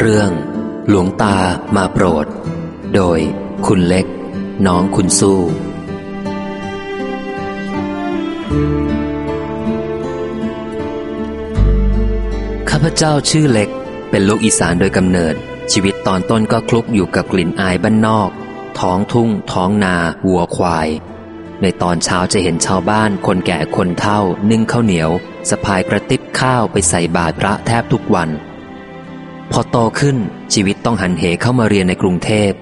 เรื่อง หลวงตามาโปรด โดยคุณเล็ก น้องคุณสู้ ข้าพเจ้าชื่อเล็ก เป็นลูกอีสานโดยกำเนิด ชีวิตตอนต้นก็คลุกอยู่กับกลิ่นอายบ้านนอก ท้องทุ่ง ท้องนา วัวควาย ในตอนเช้าจะเห็นชาวบ้าน คนแก่คนเฒ่า นึ่งข้าวเหนียวสะพายกระติบข้าวไปใส่บาตรพระแทบทุกวัน พอโตขึ้นชีวิตต้องหันเหเข้ามาเรียนในกรุงเทพ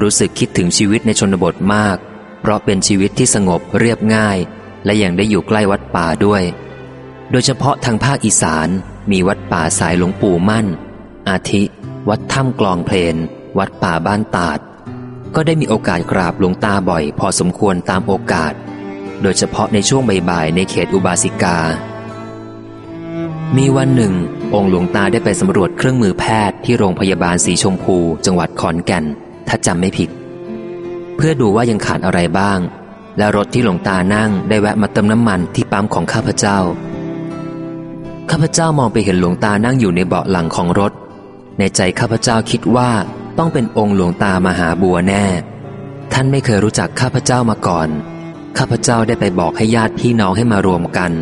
รู้สึกคิดถึงชีวิตในชนบทมาก เพราะเป็นชีวิตที่สงบเรียบง่าย และยังได้อยู่ใกล้วัดป่าด้วย โดยเฉพาะทางภาคอีสานมีวัดป่าสายหลวงปู่มั่น อาทิ วัดถ้ำกลองเพลน วัดป่าบ้านตาด ก็ได้มีโอกาสกราบหลวงตาบ่อย พอสมควรตามโอกาส โดยเฉพาะในช่วงบ่ายๆในเขตอุบาสิกา มีวันหนึ่ง องค์หลวงตาได้ไปสำรวจเครื่องมือแพทย์ที่โรงพยาบาลสีชมพู จังหวัดขอนแก่น ถ้าจำไม่ผิด เพื่อดูว่ายังขาดอะไรบ้าง และรถที่หลวงตานั่งได้แวะมาเติมน้ำมันที่ปั๊มของข้าพเจ้า ข้าพเจ้ามองไปเห็นหลวงตานั่งอยู่ในเบาะหลังของรถ ในใจข้าพเจ้าคิดว่าต้องเป็นองค์หลวงตามหาบัวแน่ ท่านไม่เคยรู้จักข้าพเจ้ามาก่อน ข้าพเจ้าได้ไปบอกให้ญาติพี่น้องให้มารวมกัน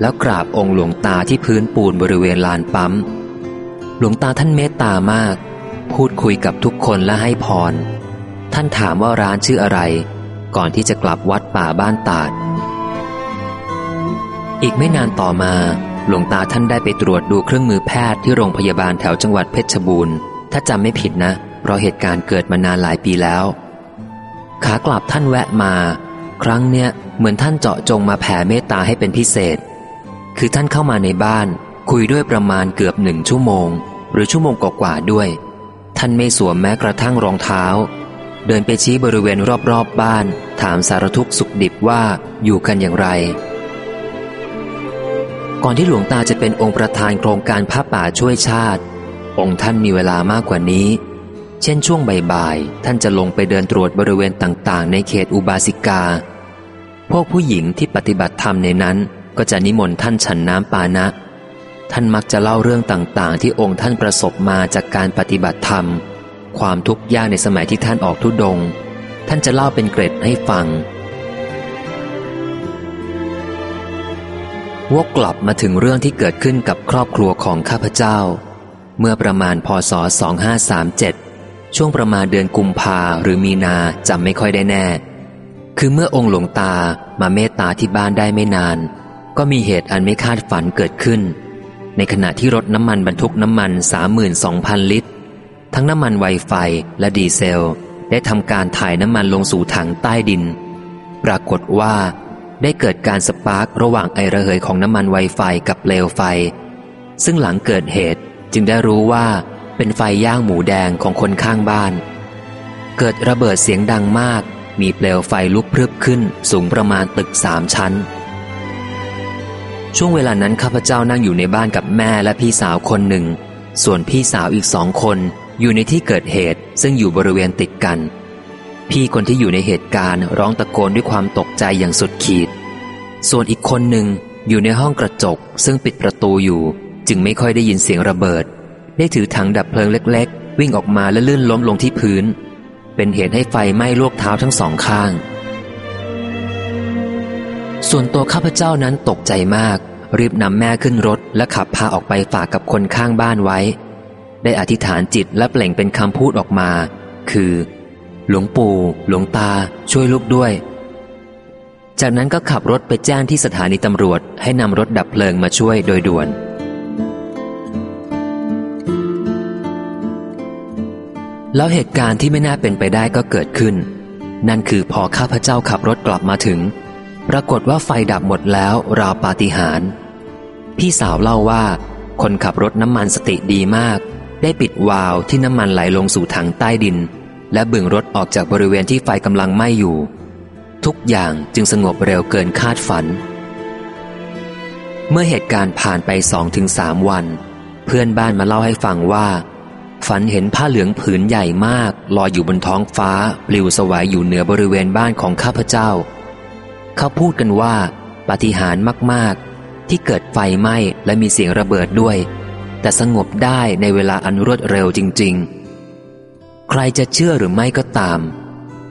แล้วกราบองค์หลวงตาที่พื้นปูนบริเวณลานปั๊ม หลวงตาท่านเมตตามาก พูดคุยกับทุกคนและให้พร ท่านถามว่าร้านชื่ออะไร ก่อนที่จะกลับวัดป่าบ้านตาด อีกไม่นานต่อมา หลวงตาท่านได้ไปตรวจดูเครื่องมือแพทย์ที่โรงพยาบาลแถวจังหวัดเพชรบูรณ์ ถ้าจำไม่ผิดนะ เพราะเหตุการณ์เกิดมานานหลายปีแล้ว ขากลับท่านแวะมา ครั้งเนี้ยเหมือนท่านเจาะจงมาแผ่เมตตาให้เป็นพิเศษ คือท่านเข้ามาในบ้าน คุยด้วยประมาณเกือบหนึ่งชั่วโมง หรือชั่วโมงกว่าๆด้วย ท่านไม่สวมแม้กระทั่งรองเท้า เดินไปชี้บริเวณรอบๆบบ้าน ถามสารทุกข์สุขดิบว่าอยู่กันอย่างไร ก่อนที่หลวงตาจะเป็นองค์ประธานโครงการผ้าป่าช่วยชาติ องค์ท่านมีเวลามากกว่านี้ เช่นช่วงบ่ายๆท่านจะลงไปเดินตรวจบริเวณต่างๆ ในเขตอุบาสิกา พวกผู้หญิงที่ปฏิบัติธรรมในนั้น ก็จะนิมนต์ท่านฉันน้ำปานะ ท่านมักจะเล่าเรื่องต่างๆ ที่องค์ท่านประสบมาจากการปฏิบัติธรรม ความทุกข์ยากในสมัยที่ท่านออกทุดง ท่านจะเล่าเป็นเกร็ดให้ฟัง วกกลับมาถึงเรื่องที่เกิดขึ้นกับครอบครัวของข้าพเจ้า เมื่อประมาณพศ 2537 ช่วงประมาณเดือนกุมภาหรือมีนาจำไม่ค่อยได้แน่ คือเมื่อองค์หลวงตามาเมตตาที่บ้านได้ไม่นาน ก็มีเหตุอันไม่คาดฝันเกิดขึ้น ในขณะที่รถน้ำมันบรรทุกน้ำมัน 32,000 ลิตร ทั้งน้ำมันไวไฟและดีเซล ได้ทำการถ่ายน้ำมันลงสู่ถังใต้ดิน ปรากฏว่าได้เกิดการสปาร์กระหว่างไอระเหยของน้ำมันไวไฟกับเปลวไฟ ซึ่งหลังเกิดเหตุจึงได้รู้ว่าเป็นไฟย่างหมูแดงของคนข้างบ้าน เกิดระเบิดเสียงดังมาก มีเปลวไฟลุกพรึบขึ้นสูงประมาณตึกสามชั้น ช่วงเวลานั้นข้าพเจ้านั่งอยู่ในบ้านกับแม่และพี่สาวคนหนึ่ง ส่วนพี่สาวอีกสองคนอยู่ในที่เกิดเหตุซึ่งอยู่บริเวณติดกัน พี่คนที่อยู่ในเหตุการณ์ร้องตะโกนด้วยความตกใจอย่างสุดขีด ส่วนอีกคนหนึ่งอยู่ในห้องกระจกซึ่งปิดประตูอยู่ จึงไม่ค่อยได้ยินเสียงระเบิด ได้ถือถังดับเพลิงเล็ก ๆ วิ่งออกมาและลื่นล้มลงที่พื้น เป็นเหตุให้ไฟไหม้ลวกเท้าทั้งสองข้าง ส่วนตัวข้าพเจ้านั้นตกใจมาก รีบนำแม่ขึ้นรถและขับพาออกไปฝากกับคนข้างบ้านไว้ ได้อธิษฐานจิตและเปล่งเป็นคำพูดออกมา คือ หลวงปู่ หลวงตา ช่วยลูกด้วย จากนั้นก็ขับรถไปแจ้งที่สถานีตำรวจ ให้นำรถดับเพลิงมาช่วยโดยด่วนแล้วเหตุการณ์ที่ไม่น่าเป็นไปได้ก็เกิดขึ้น นั่นคือพอข้าพเจ้าขับรถกลับมาถึง ปรากฏว่าไฟดับหมดแล้วราวปาฏิหาริย์พี่สาวเล่าว่า คนขับรถน้ำมันสติดีมาก ได้ปิดวาล์วที่น้ำมันไหลลงสู่ถังใต้ดิน และบึงรถออกจากบริเวณที่ไฟกำลังไหม้อยู่ ทุกอย่างจึงสงบเร็วเกินคาดฝัน เมื่อเหตุการณ์ผ่านไปสองถึงสามวัน เพื่อนบ้านมาเล่าให้ฟังว่า ฝันเห็นผ้าเหลืองผืนใหญ่มาก ลอยอยู่บนท้องฟ้าปลิวสวายอยู่เหนือบริเวณบ้านของข้าพเจ้า เขาพูดกันว่าปาฏิหาริย์มาก ๆ ที่เกิดไฟไหม้และมีเสียงระเบิดด้วย แต่สงบได้ในเวลาอันรวดเร็วจริง ๆ ใครจะเชื่อหรือไม่ก็ตาม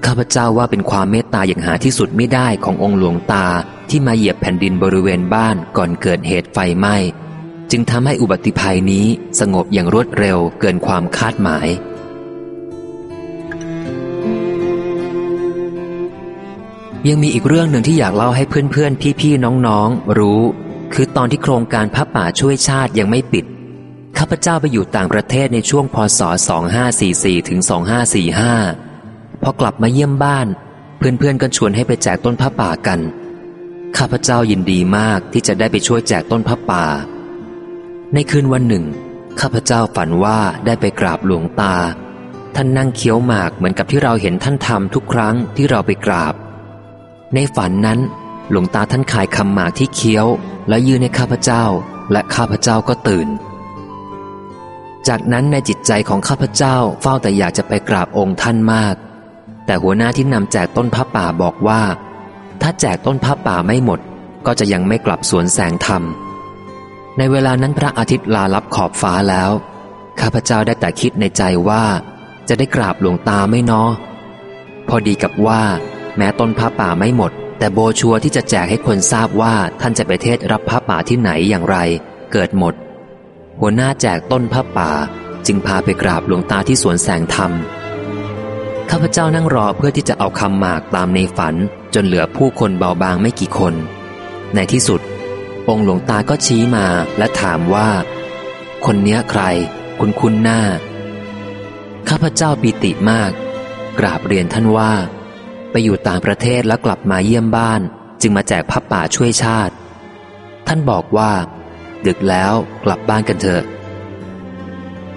ข้าพเจ้าว่าเป็นความเมตตาอย่างหาที่สุดไม่ได้ขององค์หลวงตาที่มาเหยียบแผ่นดินบริเวณบ้านก่อนเกิดเหตุไฟไหม้ จึงทำให้อุบัติภัยนี้สงบอย่างรวดเร็วเกินความคาดหมาย ยังมีอีกเรื่องหนึ่งที่อยากเล่าให้เพื่อนๆ พี่ๆ น้องๆ รู้ คือตอนที่โครงการพระป่าช่วยชาติยังไม่ปิด ข้าพเจ้าไปอยู่ต่างประเทศในช่วงพศ 2544 ถึง 2545 พอกลับมาเยี่ยมบ้าน เพื่อนๆ ก็ชวนให้ไปแจกต้นพระป่ากัน ข้าพเจ้ายินดีมากที่จะได้ไปช่วยแจกต้นพระป่า ในคืนวันหนึ่ง ข้าพเจ้าฝันว่าได้ไปกราบหลวงตา ท่านนั่งเคี้ยวหมากเหมือนกับที่เราเห็นท่านทำทุกครั้งที่เราไปกราบ ในฝันนั้น หลวงตาท่านขายคำหมากที่เคี้ยว และยืนให้ข้าพเจ้า และข้าพเจ้าก็ตื่น จากนั้นในจิตใจของข้าพเจ้าเฝ้าแต่อยากจะไปกราบองค์ท่านมาก แต่หัวหน้าที่นำแจกต้นพระป่าบอกว่า ถ้าแจกต้นพระป่าไม่หมด ก็จะยังไม่กลับสวนแสงธรรม ในเวลานั้นพระอาทิตย์ลาลับขอบฟ้าแล้ว ข้าพเจ้าได้แต่คิดในใจว่า จะได้กราบหลวงตาไม่นอพอดีกับว่า แม้ต้นพระป่าไม่หมด แต่โบชัวที่จะแจกให้คนทราบว่าท่านจะไปเทศรับพระป่าที่ไหนอย่างไร เกิดหมด หัวหน้าแจกต้นพระป่า จึงพาไปกราบหลวงตาที่สวนแสงธรรมข้าพเจ้านั่งรอเพื่อที่จะเอาคำหมากตามในฝัน จนเหลือผู้คนเบาบางไม่กี่คน ในที่สุด องค์หลวงตาก็ชี้มาและถามว่า คนเนี้ยใคร คุณคุณหน้า ข้าพเจ้าปีติมาก กราบเรียนท่านว่า ไปอยู่ต่างประเทศแล้วกลับมาเยี่ยมบ้าน จึงมาแจกพับป่าช่วยชาติ ท่านบอกว่า ดึกแล้วกลับบ้านกันเถอะ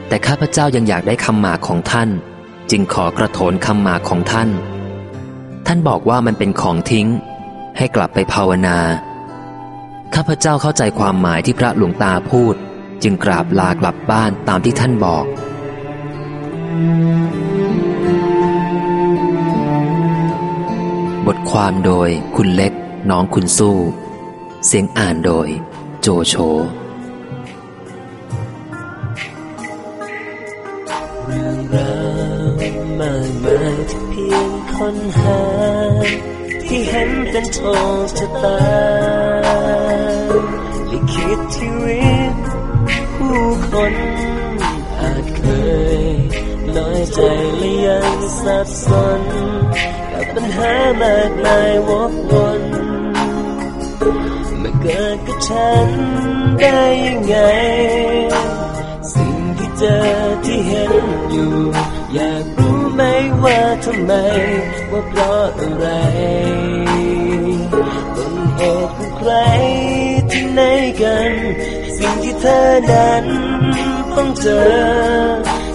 แต่ข้าพเจ้ายังอยากได้คำหมากของท่าน จึงขอกระโถนคำหมากของท่าน ท่านบอกว่ามันเป็นของทิ้ง ให้กลับไปภาวนา ข้าพเจ้าเข้าใจความหมายที่พระหลวงตาพูด จึงกราบลากลับบ้านตามที่ท่านบอก บทความโดยคุณเล็ก น้องคุณสู้ เสียงอ่านโดย โจโฉเรื่องราวมากมายที่เพียงค้นหา ที่เห็นเป็นโชคชะตาลิขิตชีวิตผู้คนอาจเคยน้อยใจและยังสับสน ยวกวนมาเกิดกับฉันได้ยังไง สิ่งที่เจอที่เห็นอยู่ อยากรู้ไหมว่าทำไม ว่าเพราะอะไรต้นเหตุของใครที่ไหนกัน สิ่งที่เธอนั้นต้องเจอ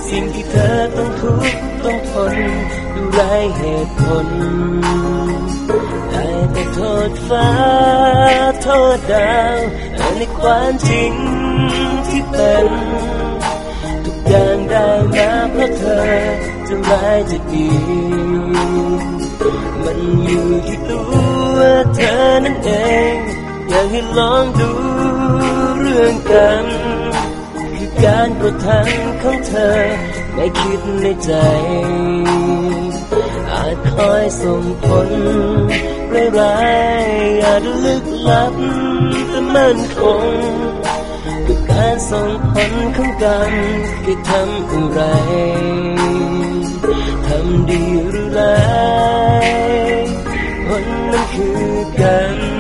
สิ่งที่เธอต้องทุกข์ต้องทน ไรเหตุผล ได้แต่โทษฟ้า โทษดาวในความจริงที่เป็น ทุกอย่างได้มาเพราะเธอ จะร้ายจะดี มันอยู่ที่ตัวเธอนั่นเอง อยากให้ลองดูเรื่องกันคือการกระทำของเธอ ไม่คิดในใจ อาจคอยส่งผลร้ายๆอาจลึกลับแต่มั่นคงกับการส่งผลของกันคือทำอะไรทำดีหรือร้ายผลนั้นคือกัน